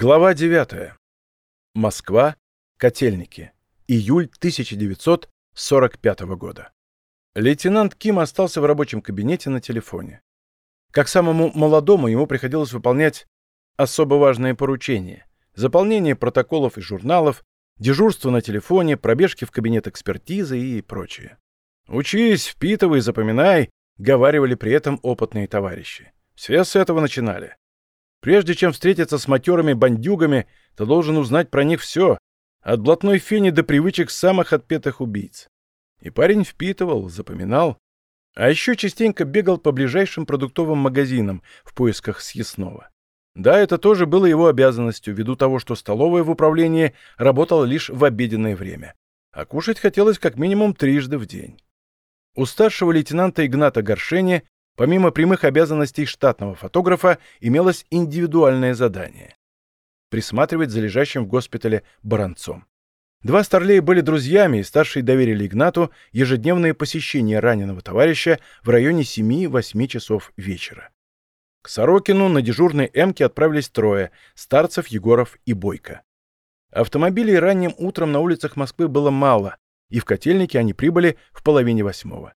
Глава 9. Москва. Котельники. Июль 1945 года. Лейтенант Ким остался в рабочем кабинете на телефоне. Как самому молодому ему приходилось выполнять особо важные поручения. Заполнение протоколов и журналов, дежурство на телефоне, пробежки в кабинет экспертизы и прочее. «Учись, впитывай, запоминай», — говаривали при этом опытные товарищи. Все с этого начинали. Прежде чем встретиться с матерыми бандюгами, ты должен узнать про них все, от блатной фени до привычек самых отпетых убийц. И парень впитывал, запоминал, а еще частенько бегал по ближайшим продуктовым магазинам в поисках съестного. Да, это тоже было его обязанностью, ввиду того, что столовая в управлении работала лишь в обеденное время. А кушать хотелось как минимум трижды в день. У старшего лейтенанта Игната Горшени Помимо прямых обязанностей штатного фотографа имелось индивидуальное задание — присматривать за лежащим в госпитале Баранцом. Два старлея были друзьями, и старшие доверили Игнату ежедневное посещение раненого товарища в районе 7-8 часов вечера. К Сорокину на дежурной «Эмке» отправились трое — Старцев, Егоров и Бойко. Автомобилей ранним утром на улицах Москвы было мало, и в котельнике они прибыли в половине восьмого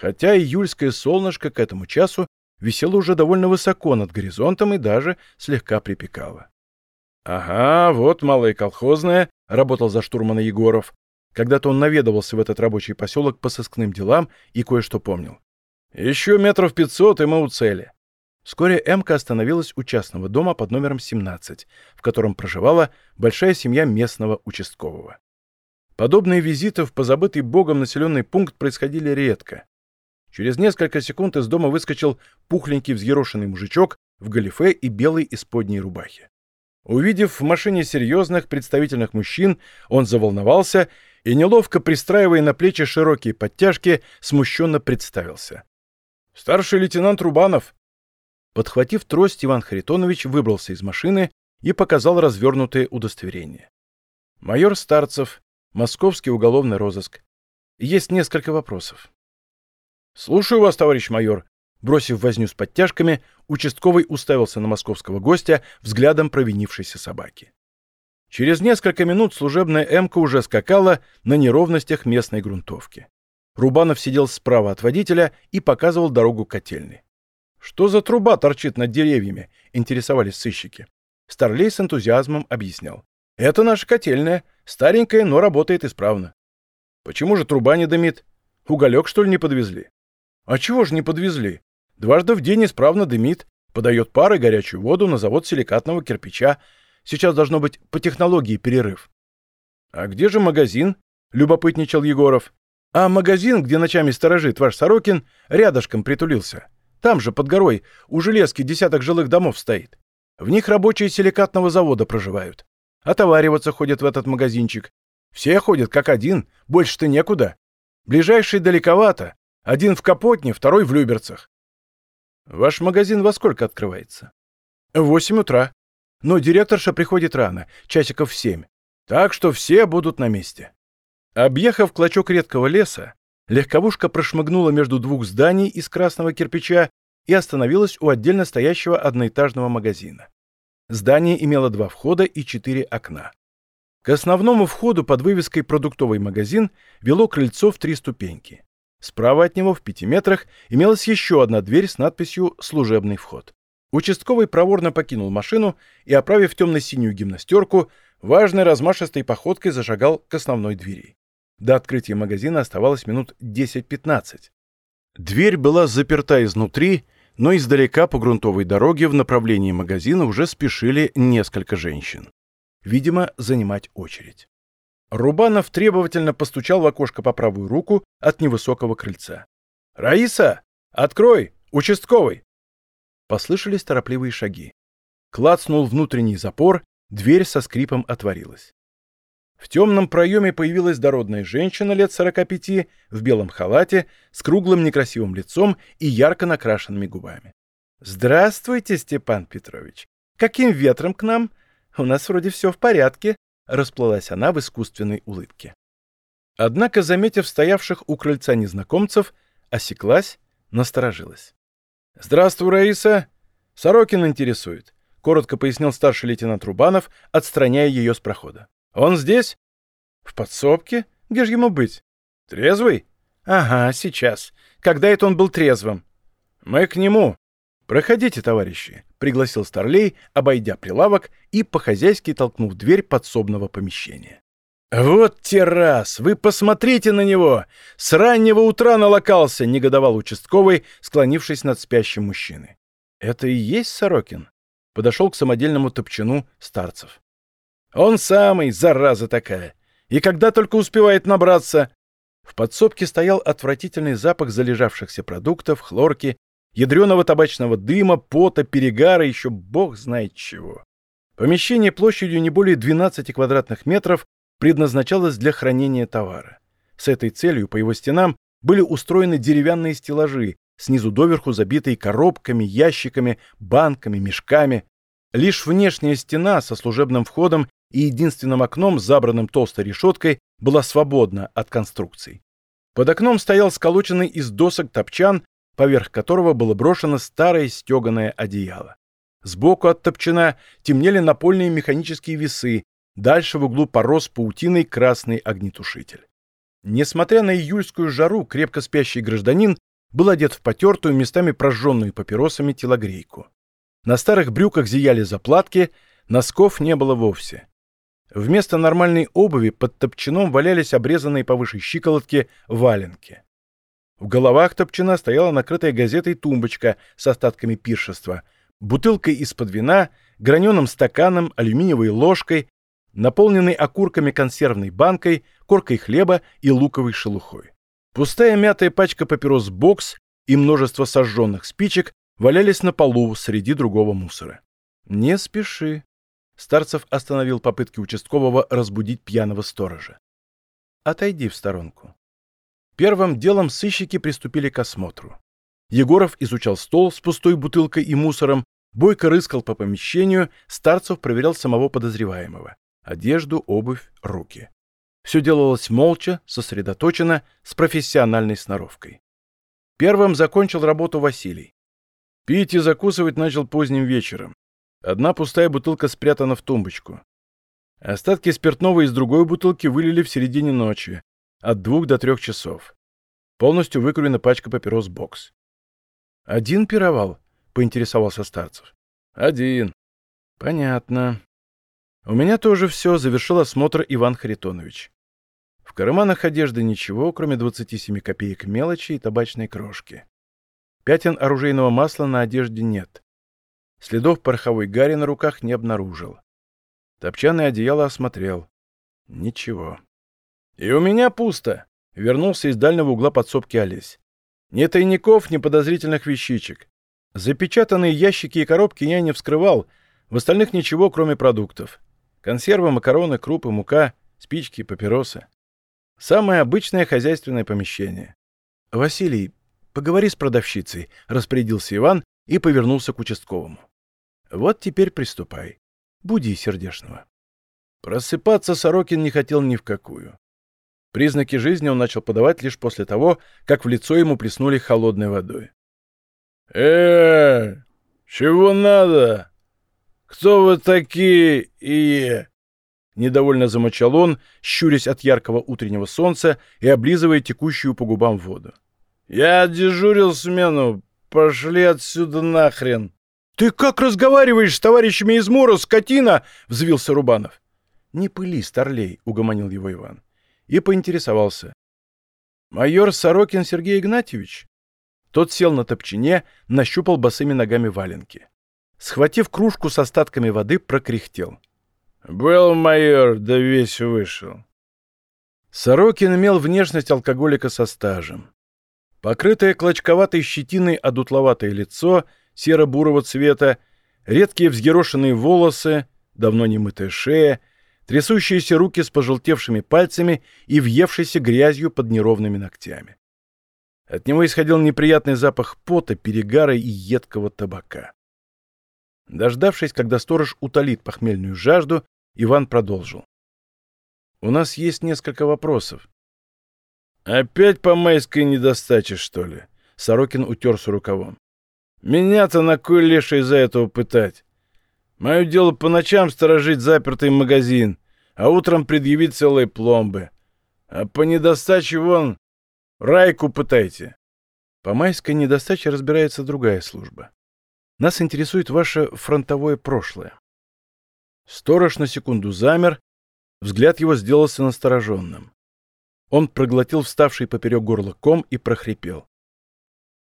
хотя июльское солнышко к этому часу висело уже довольно высоко над горизонтом и даже слегка припекало. «Ага, вот малая колхозная», — работал за штурмана Егоров. Когда-то он наведывался в этот рабочий поселок по сыскным делам и кое-что помнил. «Еще метров пятьсот, и мы у цели». Вскоре Эмка остановилась у частного дома под номером 17, в котором проживала большая семья местного участкового. Подобные визиты в позабытый богом населенный пункт происходили редко. Через несколько секунд из дома выскочил пухленький взъерошенный мужичок в галифе и белой исподней рубахе. Увидев в машине серьезных, представительных мужчин, он заволновался и, неловко пристраивая на плечи широкие подтяжки, смущенно представился. «Старший лейтенант Рубанов!» Подхватив трость, Иван Харитонович выбрался из машины и показал развернутое удостоверение. «Майор Старцев, Московский уголовный розыск. Есть несколько вопросов». «Слушаю вас, товарищ майор». Бросив возню с подтяжками, участковый уставился на московского гостя взглядом провинившейся собаки. Через несколько минут служебная «Эмка» уже скакала на неровностях местной грунтовки. Рубанов сидел справа от водителя и показывал дорогу котельной. «Что за труба торчит над деревьями?» — интересовались сыщики. Старлей с энтузиазмом объяснял. «Это наша котельная, старенькая, но работает исправно». «Почему же труба не дымит? Уголек, что ли, не подвезли?» А чего ж не подвезли? Дважды в день исправно дымит, подает пар и горячую воду на завод силикатного кирпича. Сейчас должно быть по технологии перерыв. А где же магазин? Любопытничал Егоров. А магазин, где ночами сторожит ваш Сорокин, рядышком притулился. Там же, под горой, у железки десяток жилых домов стоит. В них рабочие силикатного завода проживают. Отовариваться ходят в этот магазинчик. Все ходят как один, больше-то некуда. Ближайший далековато, один в Капотне, второй в Люберцах. Ваш магазин во сколько открывается? В восемь утра. Но директорша приходит рано, часиков в семь. Так что все будут на месте. Объехав клочок редкого леса, легковушка прошмыгнула между двух зданий из красного кирпича и остановилась у отдельно стоящего одноэтажного магазина. Здание имело два входа и четыре окна. К основному входу под вывеской «Продуктовый магазин» вело крыльцо в три ступеньки. Справа от него, в пяти метрах, имелась еще одна дверь с надписью «Служебный вход». Участковый проворно покинул машину и, оправив темно-синюю гимнастерку, важной размашистой походкой зашагал к основной двери. До открытия магазина оставалось минут 10-15. Дверь была заперта изнутри, но издалека по грунтовой дороге в направлении магазина уже спешили несколько женщин. Видимо, занимать очередь. Рубанов требовательно постучал в окошко по правую руку от невысокого крыльца. «Раиса! Открой! Участковый!» Послышались торопливые шаги. Клацнул внутренний запор, дверь со скрипом отворилась. В темном проеме появилась дородная женщина лет сорока пяти в белом халате с круглым некрасивым лицом и ярко накрашенными губами. «Здравствуйте, Степан Петрович! Каким ветром к нам? У нас вроде все в порядке», расплылась она в искусственной улыбке. Однако, заметив стоявших у крыльца незнакомцев, осеклась, насторожилась. «Здравствуй, Раиса! Сорокин интересует. — коротко пояснил старший лейтенант Рубанов, отстраняя ее с прохода. «Он здесь?» «В подсобке? Где же ему быть?» «Трезвый?» «Ага, сейчас. Когда это он был трезвым?» «Мы к нему». «Проходите, товарищи», — пригласил Старлей, обойдя прилавок и по-хозяйски толкнув дверь подсобного помещения. «Вот террас! Вы посмотрите на него! С раннего утра налокался!» — негодовал участковый, склонившись над спящим мужчиной. «Это и есть Сорокин?» — подошел к самодельному топчану старцев. «Он самый, зараза такая! И когда только успевает набраться!» В подсобке стоял отвратительный запах залежавшихся продуктов, хлорки, ядреного табачного дыма, пота, перегара, еще бог знает чего. Помещение площадью не более 12 квадратных метров предназначалось для хранения товара. С этой целью по его стенам были устроены деревянные стеллажи, снизу доверху забитые коробками, ящиками, банками, мешками. Лишь внешняя стена со служебным входом и единственным окном, забранным толстой решеткой, была свободна от конструкций. Под окном стоял сколоченный из досок топчан, поверх которого было брошено старое стеганое одеяло. Сбоку от топчана темнели напольные механические весы, Дальше в углу порос паутиной красный огнетушитель. Несмотря на июльскую жару, крепко спящий гражданин был одет в потертую, местами прожженную папиросами телогрейку. На старых брюках зияли заплатки, носков не было вовсе. Вместо нормальной обуви под топчаном валялись обрезанные повыше щиколотки валенки. В головах топчана стояла накрытая газетой тумбочка с остатками пиршества, бутылкой из-под вина, граненым стаканом, алюминиевой ложкой, наполненный окурками консервной банкой, коркой хлеба и луковой шелухой. Пустая мятая пачка папирос «Бокс» и множество сожженных спичек валялись на полу среди другого мусора. «Не спеши», — Старцев остановил попытки участкового разбудить пьяного сторожа. «Отойди в сторонку». Первым делом сыщики приступили к осмотру. Егоров изучал стол с пустой бутылкой и мусором, Бойко рыскал по помещению, Старцев проверял самого подозреваемого одежду, обувь, руки. Все делалось молча, сосредоточенно, с профессиональной сноровкой. Первым закончил работу Василий. Пить и закусывать начал поздним вечером. Одна пустая бутылка спрятана в тумбочку. Остатки спиртного из другой бутылки вылили в середине ночи, от двух до трех часов. Полностью выкурена пачка папирос «Бокс». «Один пировал?» — поинтересовался Старцев. «Один». «Понятно. У меня тоже все, завершил осмотр Иван Харитонович. В карманах одежды ничего, кроме 27 копеек мелочи и табачной крошки. Пятен оружейного масла на одежде нет. Следов пороховой гари на руках не обнаружил. Топчаное одеяло осмотрел. Ничего. «И у меня пусто!» — вернулся из дальнего угла подсобки Олесь. «Ни тайников, ни подозрительных вещичек. Запечатанные ящики и коробки я не вскрывал, в остальных ничего, кроме продуктов. Консервы, макароны, крупы, мука, спички, папиросы. Самое обычное хозяйственное помещение. «Василий, поговори с продавщицей», — распорядился Иван и повернулся к участковому. «Вот теперь приступай. Буди сердешного». Просыпаться Сорокин не хотел ни в какую. Признаки жизни он начал подавать лишь после того, как в лицо ему плеснули холодной водой. э чего надо?» «Кто вы такие и...» Недовольно замочал он, щурясь от яркого утреннего солнца и облизывая текущую по губам воду. «Я дежурил смену. Пошли отсюда нахрен!» «Ты как разговариваешь с товарищами из Мура, скотина?» — взвился Рубанов. «Не пыли, старлей», — угомонил его Иван. И поинтересовался. «Майор Сорокин Сергей Игнатьевич?» Тот сел на топчине, нащупал босыми ногами валенки схватив кружку с остатками воды, прокряхтел. «Был майор, да весь вышел». Сорокин имел внешность алкоголика со стажем. Покрытое клочковатой щетиной одутловатое лицо серо-бурого цвета, редкие взъерошенные волосы, давно не мытая шея, трясущиеся руки с пожелтевшими пальцами и въевшейся грязью под неровными ногтями. От него исходил неприятный запах пота, перегара и едкого табака. Дождавшись, когда сторож утолит похмельную жажду, Иван продолжил. «У нас есть несколько вопросов». «Опять по майской недостаче, что ли?» Сорокин утерся рукавом. «Меня-то на кой леший из-за этого пытать? Мое дело по ночам сторожить запертый магазин, а утром предъявить целые пломбы. А по недостаче вон райку пытайте. По майской недостаче разбирается другая служба. Нас интересует ваше фронтовое прошлое. Сторож на секунду замер, взгляд его сделался настороженным. Он проглотил вставший поперек горла ком и прохрипел.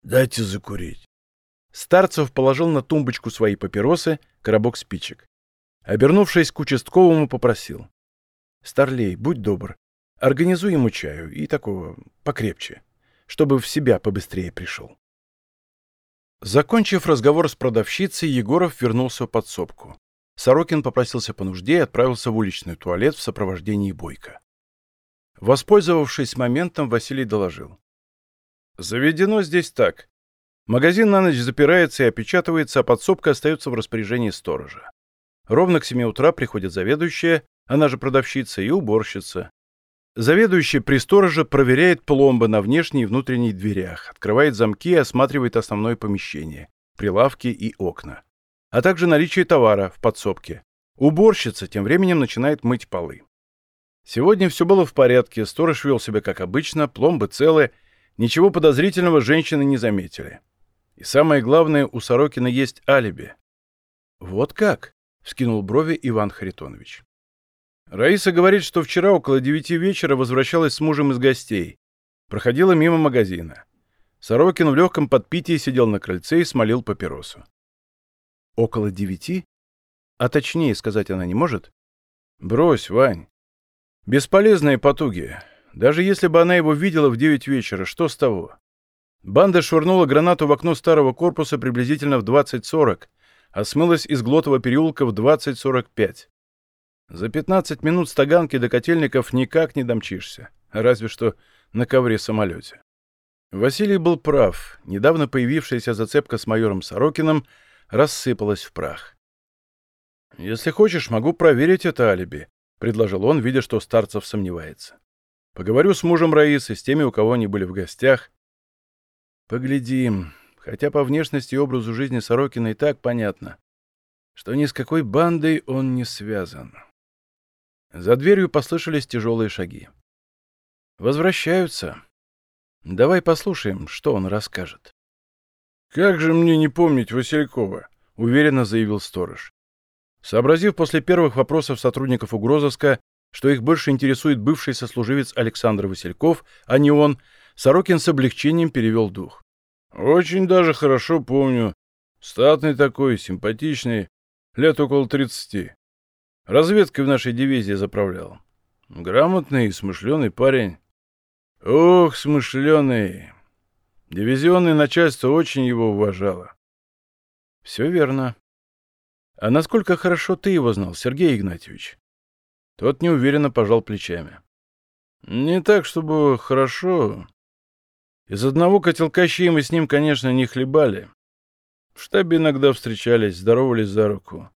«Дайте закурить». Старцев положил на тумбочку свои папиросы, коробок спичек. Обернувшись к участковому, попросил. «Старлей, будь добр, организуй ему чаю и такого покрепче, чтобы в себя побыстрее пришел». Закончив разговор с продавщицей, Егоров вернулся в подсобку. Сорокин попросился по нужде и отправился в уличный туалет в сопровождении Бойко. Воспользовавшись моментом, Василий доложил. «Заведено здесь так. Магазин на ночь запирается и опечатывается, а подсобка остается в распоряжении сторожа. Ровно к 7 утра приходит заведующая, она же продавщица, и уборщица. Заведующий при стороже проверяет пломбы на внешней и внутренней дверях, открывает замки и осматривает основное помещение, прилавки и окна, а также наличие товара в подсобке. Уборщица тем временем начинает мыть полы. Сегодня все было в порядке, сторож вел себя как обычно, пломбы целы, ничего подозрительного женщины не заметили. И самое главное, у Сорокина есть алиби. «Вот как?» — вскинул брови Иван Харитонович. Раиса говорит, что вчера около девяти вечера возвращалась с мужем из гостей. Проходила мимо магазина. Сорокин в легком подпитии сидел на крыльце и смолил папиросу. «Около девяти? А точнее сказать она не может?» «Брось, Вань. Бесполезные потуги. Даже если бы она его видела в девять вечера, что с того? Банда швырнула гранату в окно старого корпуса приблизительно в 20.40, а смылась из Глотова переулка в 20.45. За 15 минут с Таганки до Котельников никак не домчишься, разве что на ковре-самолете. Василий был прав. Недавно появившаяся зацепка с майором Сорокиным рассыпалась в прах. «Если хочешь, могу проверить это алиби», — предложил он, видя, что Старцев сомневается. «Поговорю с мужем Раисы, с теми, у кого они были в гостях, Поглядим. Хотя по внешности и образу жизни Сорокина и так понятно, что ни с какой бандой он не связан. За дверью послышались тяжелые шаги. Возвращаются. Давай послушаем, что он расскажет. «Как же мне не помнить Василькова?» — уверенно заявил сторож. Сообразив после первых вопросов сотрудников угрозыска, что их больше интересует бывший сослуживец Александр Васильков, а не он, Сорокин с облегчением перевел дух. «Очень даже хорошо помню. Статный такой, симпатичный, лет около тридцати. Разведкой в нашей дивизии заправлял. Грамотный и смышленый парень. Ох, смышленый. Дивизионное начальство очень его уважало. Все верно. А насколько хорошо ты его знал, Сергей Игнатьевич? Тот неуверенно пожал плечами. Не так, чтобы хорошо. Из одного котелка щей мы с ним, конечно, не хлебали. В штабе иногда встречались, здоровались за руку.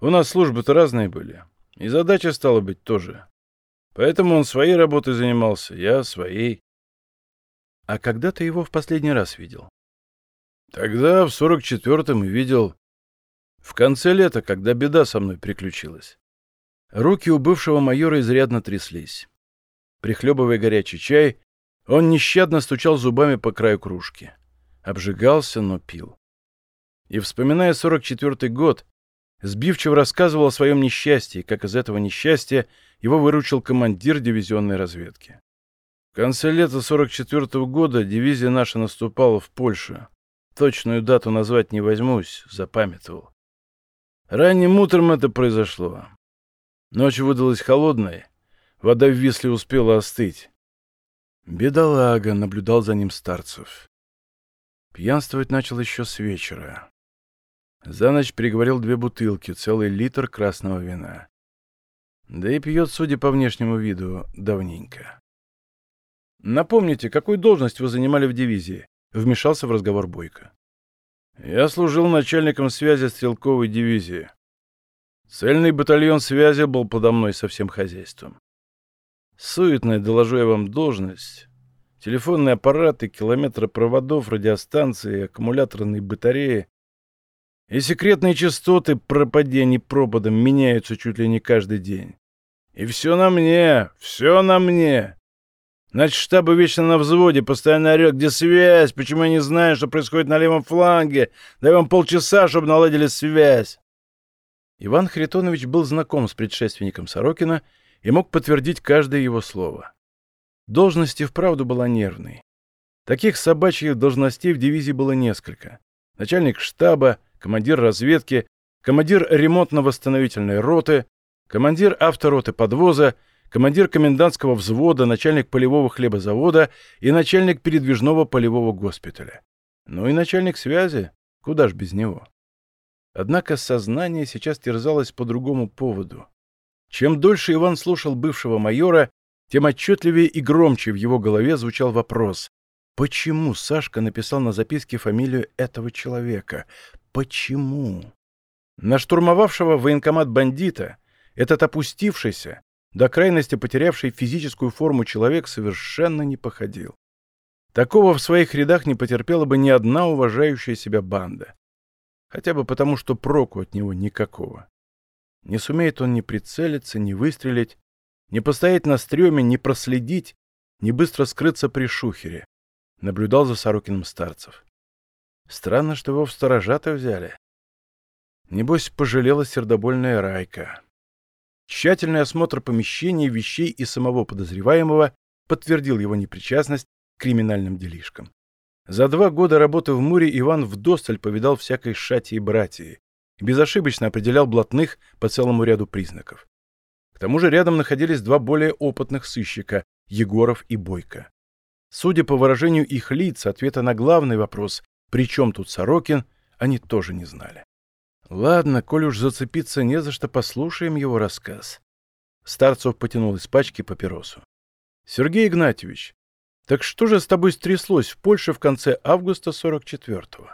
У нас службы-то разные были. И задача стала быть тоже. Поэтому он своей работой занимался, я своей. А когда ты его в последний раз видел? Тогда, в сорок четвертом, и видел. В конце лета, когда беда со мной приключилась. Руки у бывшего майора изрядно тряслись. Прихлебывая горячий чай, он нещадно стучал зубами по краю кружки. Обжигался, но пил. И, вспоминая 44-й год, сбивчиво рассказывал о своем несчастье, как из этого несчастья его выручил командир дивизионной разведки. В конце лета 44-го года дивизия наша наступала в Польшу. Точную дату назвать не возьмусь, запамятовал. Ранним утром это произошло. Ночь выдалась холодной, вода в Висле успела остыть. Бедолага, наблюдал за ним Старцев. Пьянствовать начал еще с вечера. За ночь переговорил две бутылки, целый литр красного вина. Да и пьет, судя по внешнему виду, давненько. «Напомните, какую должность вы занимали в дивизии?» — вмешался в разговор Бойко. «Я служил начальником связи стрелковой дивизии. Цельный батальон связи был подо мной со всем хозяйством. Суетная, доложу я вам, должность. Телефонные аппараты, километры проводов, радиостанции, аккумуляторные батареи. И секретные частоты, пропадения пропадом, меняются чуть ли не каждый день. И все на мне, все на мне. Значит, штабы вечно на взводе, постоянно орет, где связь, почему я не знаю, что происходит на левом фланге. Дай вам полчаса, чтобы наладили связь. Иван Харитонович был знаком с предшественником Сорокина и мог подтвердить каждое его слово. Должность и вправду была нервной. Таких собачьих должностей в дивизии было несколько. Начальник штаба, командир разведки, командир ремонтно-восстановительной роты, командир автороты подвоза, командир комендантского взвода, начальник полевого хлебозавода и начальник передвижного полевого госпиталя. Ну и начальник связи, куда ж без него. Однако сознание сейчас терзалось по другому поводу. Чем дольше Иван слушал бывшего майора, тем отчетливее и громче в его голове звучал вопрос. Почему Сашка написал на записке фамилию этого человека? Почему? На штурмовавшего военкомат бандита этот опустившийся, до крайности потерявший физическую форму человек совершенно не походил. Такого в своих рядах не потерпела бы ни одна уважающая себя банда. Хотя бы потому, что проку от него никакого. Не сумеет он ни прицелиться, ни выстрелить, ни постоять на стреме, ни проследить, ни быстро скрыться при шухере. Наблюдал за Сорокиным старцев. Странно, что его в сторожа-то взяли. Небось, пожалела сердобольная Райка. Тщательный осмотр помещений, вещей и самого подозреваемого подтвердил его непричастность к криминальным делишкам. За два года работы в Муре Иван вдосталь повидал всякой шати и братьи, безошибочно определял блатных по целому ряду признаков. К тому же рядом находились два более опытных сыщика – Егоров и Бойко. Судя по выражению их лиц, ответа на главный вопрос «При чем тут Сорокин?» они тоже не знали. Ладно, коль уж зацепиться не за что, послушаем его рассказ. Старцев потянул из пачки папиросу. Сергей Игнатьевич, так что же с тобой стряслось в Польше в конце августа 44-го?